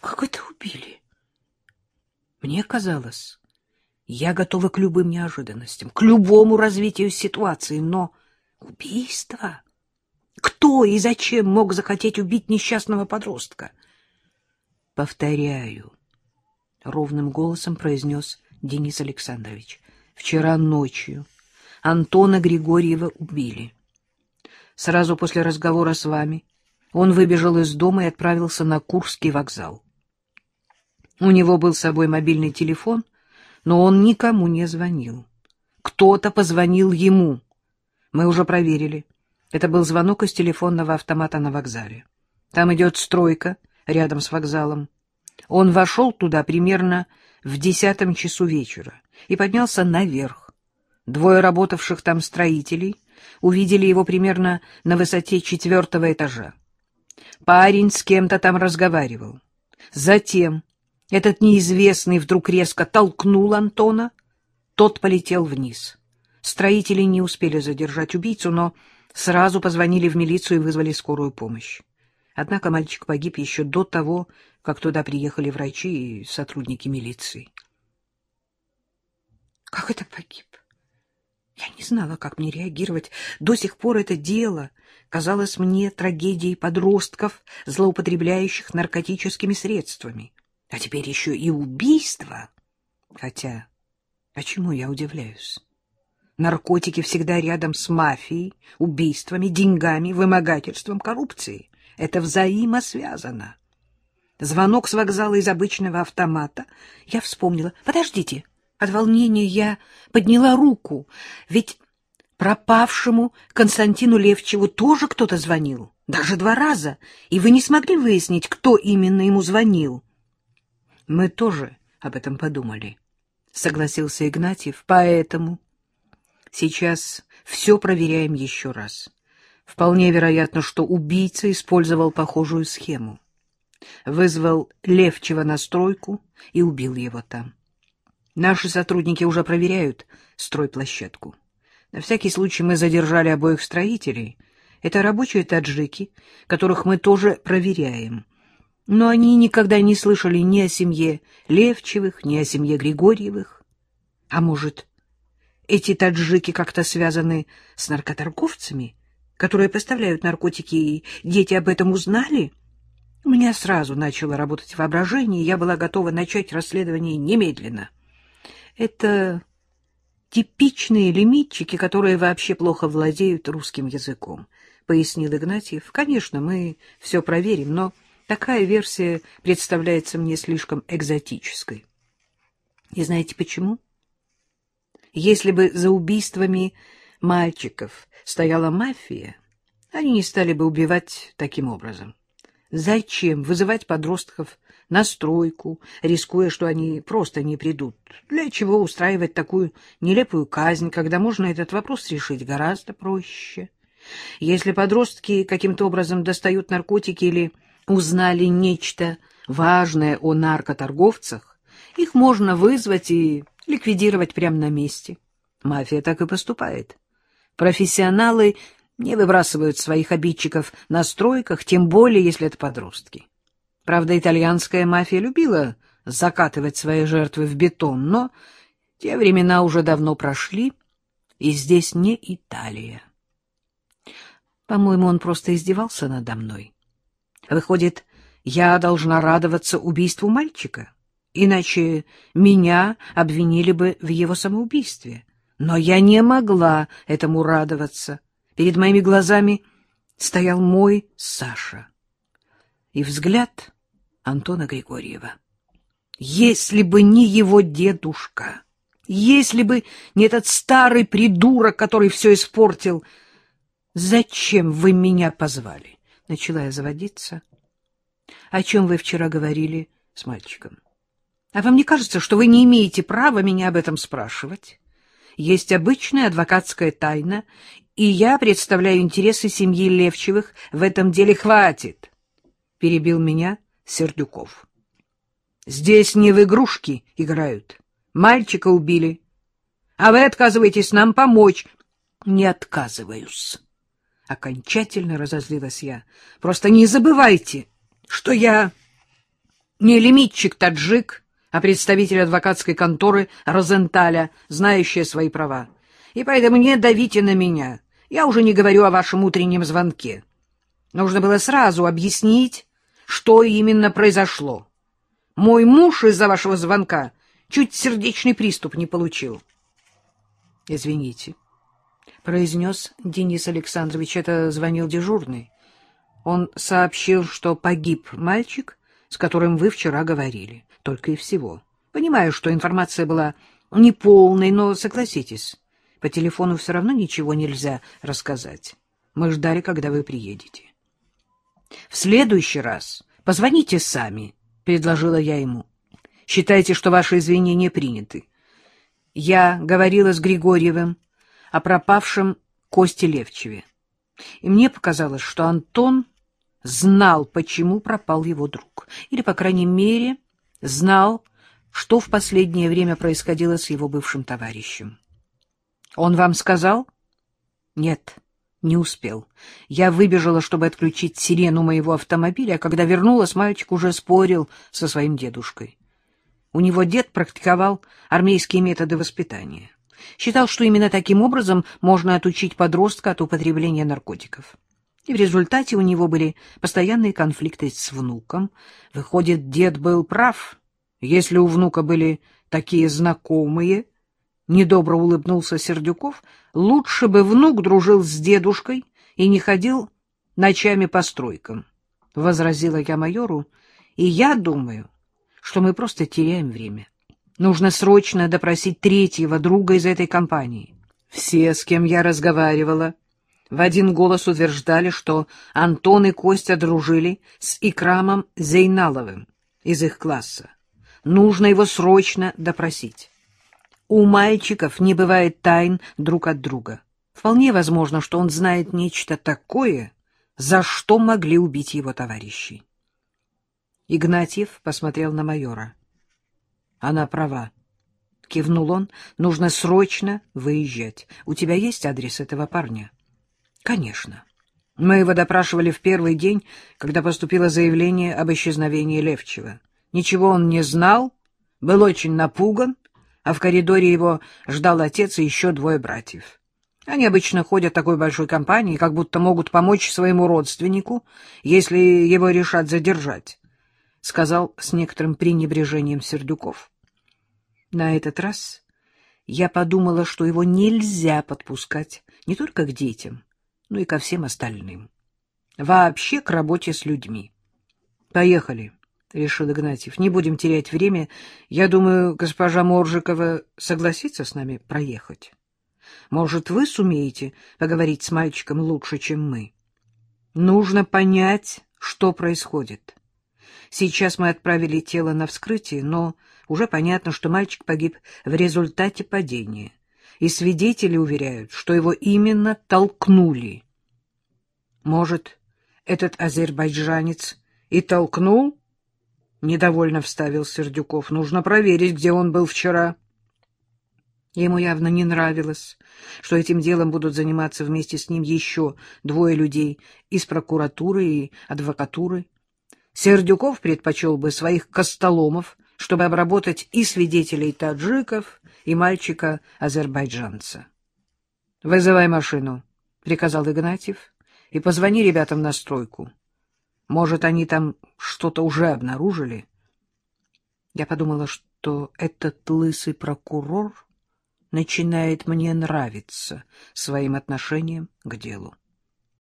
Как это убили? Мне казалось, я готова к любым неожиданностям, к любому развитию ситуации, но убийство? Кто и зачем мог захотеть убить несчастного подростка? Повторяю, ровным голосом произнес Денис Александрович. Вчера ночью Антона Григорьева убили. Сразу после разговора с вами он выбежал из дома и отправился на Курский вокзал. У него был с собой мобильный телефон, но он никому не звонил. Кто-то позвонил ему. Мы уже проверили. Это был звонок из телефонного автомата на вокзале. Там идет стройка рядом с вокзалом. Он вошел туда примерно в десятом часу вечера и поднялся наверх. Двое работавших там строителей увидели его примерно на высоте четвертого этажа. Парень с кем-то там разговаривал. Затем этот неизвестный вдруг резко толкнул Антона. Тот полетел вниз. Строители не успели задержать убийцу, но сразу позвонили в милицию и вызвали скорую помощь. Однако мальчик погиб еще до того, как туда приехали врачи и сотрудники милиции. Как это погиб? Я не знала, как мне реагировать. До сих пор это дело казалось мне трагедией подростков, злоупотребляющих наркотическими средствами. А теперь еще и убийство. Хотя, а чему я удивляюсь? Наркотики всегда рядом с мафией, убийствами, деньгами, вымогательством, коррупцией. Это взаимосвязано. Звонок с вокзала из обычного автомата. Я вспомнила. Подождите. От волнения я подняла руку. Ведь пропавшему Константину Левчеву тоже кто-то звонил. Даже два раза. И вы не смогли выяснить, кто именно ему звонил. Мы тоже об этом подумали, согласился Игнатьев. Поэтому сейчас все проверяем еще раз. Вполне вероятно, что убийца использовал похожую схему. Вызвал Левчева на стройку и убил его там. Наши сотрудники уже проверяют стройплощадку. На всякий случай мы задержали обоих строителей. Это рабочие таджики, которых мы тоже проверяем но они никогда не слышали ни о семье Левчевых, ни о семье Григорьевых. А может, эти таджики как-то связаны с наркоторговцами, которые поставляют наркотики, и дети об этом узнали? У меня сразу начало работать воображение, и я была готова начать расследование немедленно. Это типичные лимитчики, которые вообще плохо владеют русским языком, — пояснил Игнатьев. Конечно, мы все проверим, но... Такая версия представляется мне слишком экзотической. И знаете почему? Если бы за убийствами мальчиков стояла мафия, они не стали бы убивать таким образом. Зачем вызывать подростков на стройку, рискуя, что они просто не придут? Для чего устраивать такую нелепую казнь, когда можно этот вопрос решить гораздо проще? Если подростки каким-то образом достают наркотики или узнали нечто важное о наркоторговцах, их можно вызвать и ликвидировать прямо на месте. Мафия так и поступает. Профессионалы не выбрасывают своих обидчиков на стройках, тем более, если это подростки. Правда, итальянская мафия любила закатывать свои жертвы в бетон, но те времена уже давно прошли, и здесь не Италия. По-моему, он просто издевался надо мной. Выходит, я должна радоваться убийству мальчика, иначе меня обвинили бы в его самоубийстве. Но я не могла этому радоваться. Перед моими глазами стоял мой Саша. И взгляд Антона Григорьева. Если бы не его дедушка, если бы не этот старый придурок, который все испортил, зачем вы меня позвали? — начала я заводиться. — О чем вы вчера говорили с мальчиком? — А вам не кажется, что вы не имеете права меня об этом спрашивать? Есть обычная адвокатская тайна, и я представляю интересы семьи Левчевых в этом деле. Хватит! — перебил меня Сердюков. — Здесь не в игрушки играют. Мальчика убили. А вы отказываетесь нам помочь. — Не отказываюсь. Окончательно разозлилась я. Просто не забывайте, что я Не лимитчик-таджик, а представитель адвокатской конторы Розенталя, знающая свои права. И поэтому не давите на меня. Я уже не говорю о вашем утреннем звонке. Нужно было сразу объяснить, что именно произошло. Мой муж из-за вашего звонка чуть сердечный приступ не получил. — Извините, — произнес Денис Александрович. Это звонил дежурный. Он сообщил, что погиб мальчик, с которым вы вчера говорили. Только и всего. Понимаю, что информация была неполной, но согласитесь, по телефону все равно ничего нельзя рассказать. Мы ждали, когда вы приедете. — В следующий раз позвоните сами, — предложила я ему. — Считайте, что ваши извинения приняты. Я говорила с Григорьевым о пропавшем Косте Левчеве. И мне показалось, что Антон знал, почему пропал его друг. Или, по крайней мере, знал, что в последнее время происходило с его бывшим товарищем. — Он вам сказал? — Нет. — не успел. Я выбежала, чтобы отключить сирену моего автомобиля, а когда вернулась, мальчик уже спорил со своим дедушкой. У него дед практиковал армейские методы воспитания. Считал, что именно таким образом можно отучить подростка от употребления наркотиков. И в результате у него были постоянные конфликты с внуком. Выходит, дед был прав. Если у внука были такие знакомые, Недобро улыбнулся Сердюков. Лучше бы внук дружил с дедушкой и не ходил ночами по стройкам, — возразила я майору. И я думаю, что мы просто теряем время. Нужно срочно допросить третьего друга из этой компании. Все, с кем я разговаривала, в один голос утверждали, что Антон и Костя дружили с Икрамом Зейналовым из их класса. Нужно его срочно допросить. У мальчиков не бывает тайн друг от друга. Вполне возможно, что он знает нечто такое, за что могли убить его товарищи. Игнатьев посмотрел на майора. — Она права. — кивнул он. — Нужно срочно выезжать. У тебя есть адрес этого парня? — Конечно. Мы его допрашивали в первый день, когда поступило заявление об исчезновении Левчева. Ничего он не знал, был очень напуган а в коридоре его ждал отец и еще двое братьев. Они обычно ходят такой большой компанией, как будто могут помочь своему родственнику, если его решат задержать, — сказал с некоторым пренебрежением Сердюков. На этот раз я подумала, что его нельзя подпускать не только к детям, но и ко всем остальным. Вообще к работе с людьми. Поехали. — решил Игнатьев. — Не будем терять время. Я думаю, госпожа Моржикова согласится с нами проехать. Может, вы сумеете поговорить с мальчиком лучше, чем мы? Нужно понять, что происходит. Сейчас мы отправили тело на вскрытие, но уже понятно, что мальчик погиб в результате падения, и свидетели уверяют, что его именно толкнули. Может, этот азербайджанец и толкнул — недовольно вставил Сердюков. — Нужно проверить, где он был вчера. Ему явно не нравилось, что этим делом будут заниматься вместе с ним еще двое людей из прокуратуры и адвокатуры. Сердюков предпочел бы своих костоломов, чтобы обработать и свидетелей таджиков, и мальчика-азербайджанца. — Вызывай машину, — приказал Игнатьев, — и позвони ребятам на стройку. Может, они там что-то уже обнаружили? Я подумала, что этот лысый прокурор начинает мне нравиться своим отношением к делу.